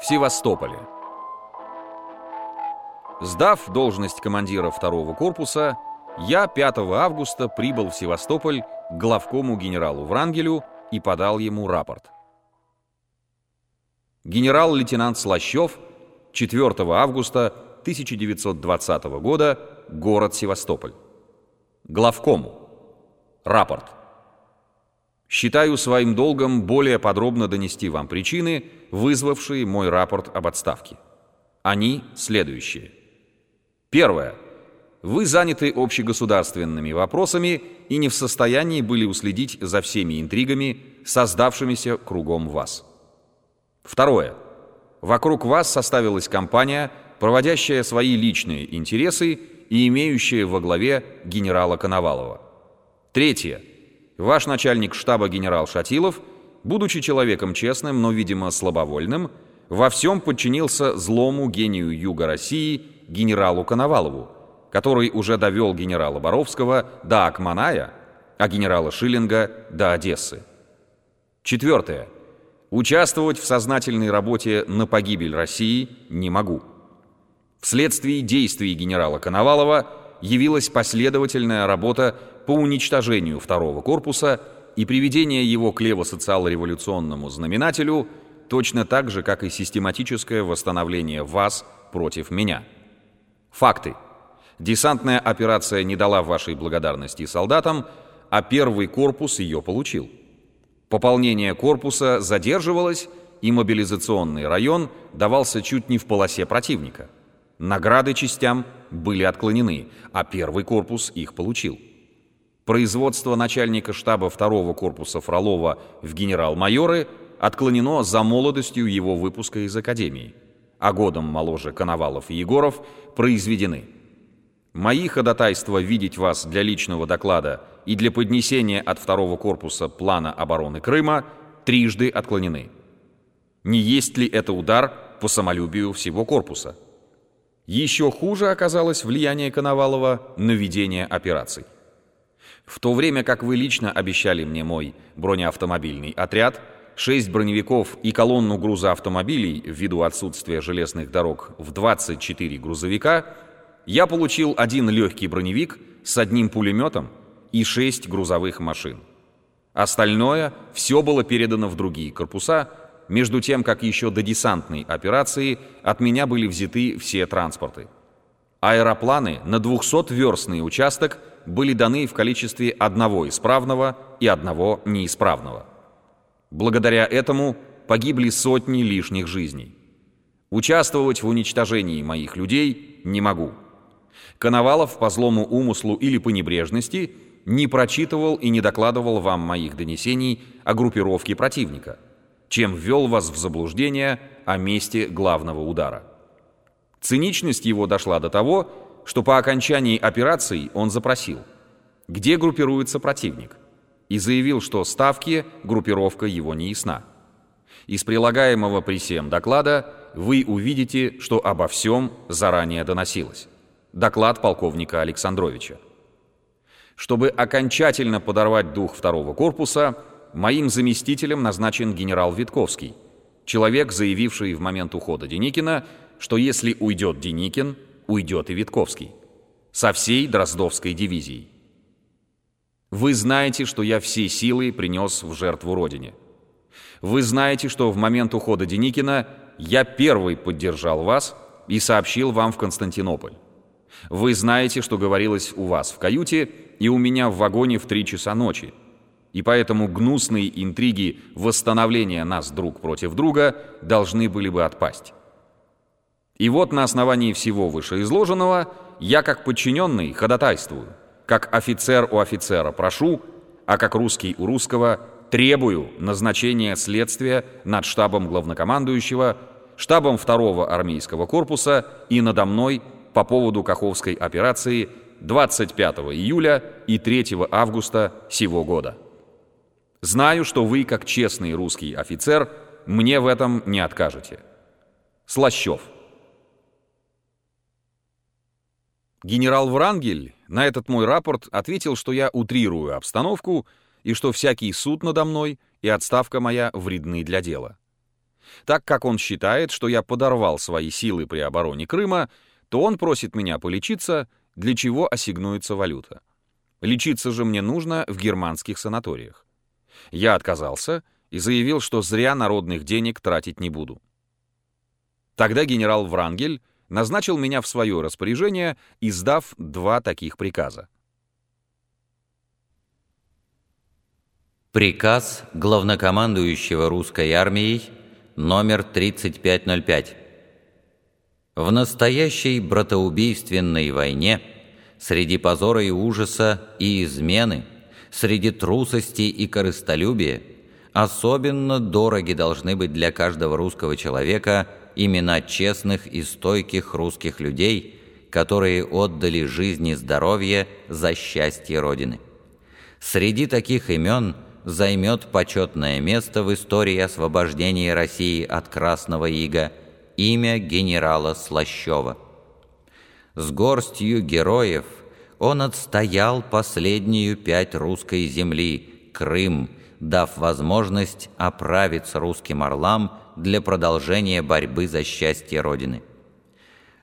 В Севастополе. Сдав должность командира второго корпуса, я 5 августа прибыл в Севастополь к главкому генералу Врангелю и подал ему рапорт. Генерал-лейтенант Слащев, 4 августа 1920 года, город Севастополь. Главкому. Рапорт. Считаю своим долгом более подробно донести вам причины, вызвавшие мой рапорт об отставке. Они следующие. Первое. Вы заняты общегосударственными вопросами и не в состоянии были уследить за всеми интригами, создавшимися кругом вас. Второе. Вокруг вас составилась компания, проводящая свои личные интересы и имеющая во главе генерала Коновалова. Третье. Ваш начальник штаба генерал Шатилов, будучи человеком честным, но, видимо, слабовольным, во всем подчинился злому гению Юга России генералу Коновалову, который уже довел генерала Боровского до Акманая, а генерала Шиллинга до Одессы. Четвертое. Участвовать в сознательной работе на погибель России не могу. Вследствие действий генерала Коновалова явилась последовательная работа по уничтожению второго корпуса и приведение его к левосоциал-революционному знаменателю точно так же, как и систематическое восстановление вас против меня. Факты. Десантная операция не дала вашей благодарности солдатам, а первый корпус ее получил. Пополнение корпуса задерживалось, и мобилизационный район давался чуть не в полосе противника. Награды частям были отклонены, а первый корпус их получил. Производство начальника штаба второго корпуса Фролова в генерал-майоры отклонено за молодостью его выпуска из академии, а годом моложе Коновалов и Егоров произведены. Мои ходатайства видеть вас для личного доклада и для поднесения от второго корпуса плана обороны Крыма трижды отклонены. Не есть ли это удар по самолюбию всего корпуса? Еще хуже оказалось влияние Коновалова на ведение операций. В то время как вы лично обещали мне мой бронеавтомобильный отряд, шесть броневиков и колонну грузоавтомобилей ввиду отсутствия железных дорог в 24 грузовика, я получил один легкий броневик с одним пулеметом и шесть грузовых машин. Остальное все было передано в другие корпуса, между тем, как еще до десантной операции от меня были взяты все транспорты. Аэропланы на 200-верстный участок были даны в количестве одного исправного и одного неисправного. Благодаря этому погибли сотни лишних жизней. Участвовать в уничтожении моих людей не могу. Коновалов по злому умыслу или по небрежности не прочитывал и не докладывал вам моих донесений о группировке противника, чем ввел вас в заблуждение о месте главного удара. Циничность его дошла до того, что по окончании операции он запросил, где группируется противник, и заявил, что ставки группировка его не ясна. Из прилагаемого при всем доклада вы увидите, что обо всем заранее доносилось. Доклад полковника Александровича. Чтобы окончательно подорвать дух второго корпуса, моим заместителем назначен генерал Витковский, человек, заявивший в момент ухода Деникина, что если уйдет Деникин, уйдет и Витковский. Со всей Дроздовской дивизией. Вы знаете, что я все силы принес в жертву Родине. Вы знаете, что в момент ухода Деникина я первый поддержал вас и сообщил вам в Константинополь. Вы знаете, что говорилось у вас в каюте и у меня в вагоне в три часа ночи. И поэтому гнусные интриги восстановления нас друг против друга должны были бы отпасть. И вот на основании всего вышеизложенного я как подчиненный ходатайствую, как офицер у офицера прошу, а как русский у русского требую назначения следствия над штабом главнокомандующего, штабом второго армейского корпуса и надо мной по поводу Каховской операции 25 июля и 3 августа сего года. Знаю, что вы, как честный русский офицер, мне в этом не откажете. Слащев. Генерал Врангель на этот мой рапорт ответил, что я утрирую обстановку и что всякий суд надо мной и отставка моя вредны для дела. Так как он считает, что я подорвал свои силы при обороне Крыма, то он просит меня полечиться, для чего ассигнуется валюта. Лечиться же мне нужно в германских санаториях. Я отказался и заявил, что зря народных денег тратить не буду. Тогда генерал Врангель назначил меня в свое распоряжение, издав два таких приказа. Приказ главнокомандующего русской армией номер 3505. В настоящей братоубийственной войне среди позора и ужаса и измены, среди трусости и корыстолюбия особенно дороги должны быть для каждого русского человека имена честных и стойких русских людей, которые отдали жизнь и здоровье за счастье Родины. Среди таких имен займет почетное место в истории освобождения России от Красного Ига имя генерала Слащева. С горстью героев он отстоял последнюю пять русской земли, Крым, дав возможность оправиться русским орлам для продолжения борьбы за счастье Родины.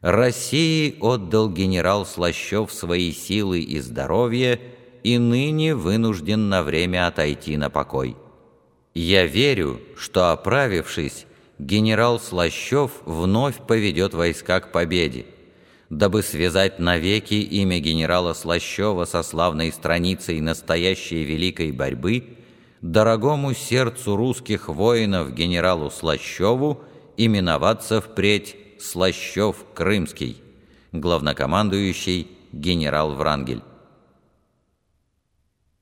России отдал генерал Слащев свои силы и здоровье и ныне вынужден на время отойти на покой. Я верю, что, оправившись, генерал Слащев вновь поведет войска к победе, дабы связать навеки имя генерала Слащева со славной страницей настоящей великой борьбы – дорогому сердцу русских воинов генералу Слащеву именоваться впредь Слащев Крымский, главнокомандующий генерал Врангель.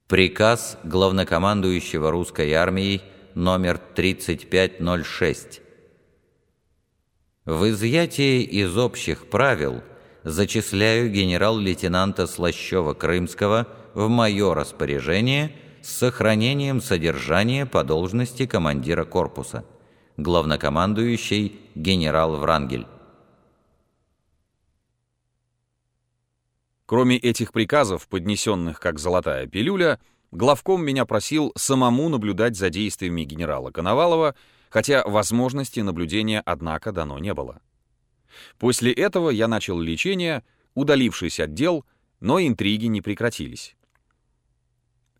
Приказ главнокомандующего русской армией номер 3506. В изъятии из общих правил зачисляю генерал-лейтенанта Слащева-Крымского в мое распоряжение – с сохранением содержания по должности командира корпуса, главнокомандующий генерал Врангель. Кроме этих приказов, поднесенных как золотая пилюля, главком меня просил самому наблюдать за действиями генерала Коновалова, хотя возможности наблюдения, однако, дано не было. После этого я начал лечение, удалившись от дел, но интриги не прекратились.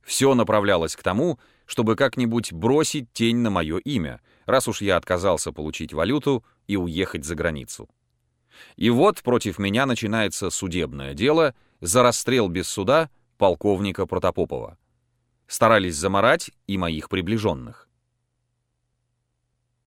Все направлялось к тому, чтобы как-нибудь бросить тень на мое имя, раз уж я отказался получить валюту и уехать за границу. И вот против меня начинается судебное дело за расстрел без суда полковника Протопопова. Старались заморать и моих приближенных.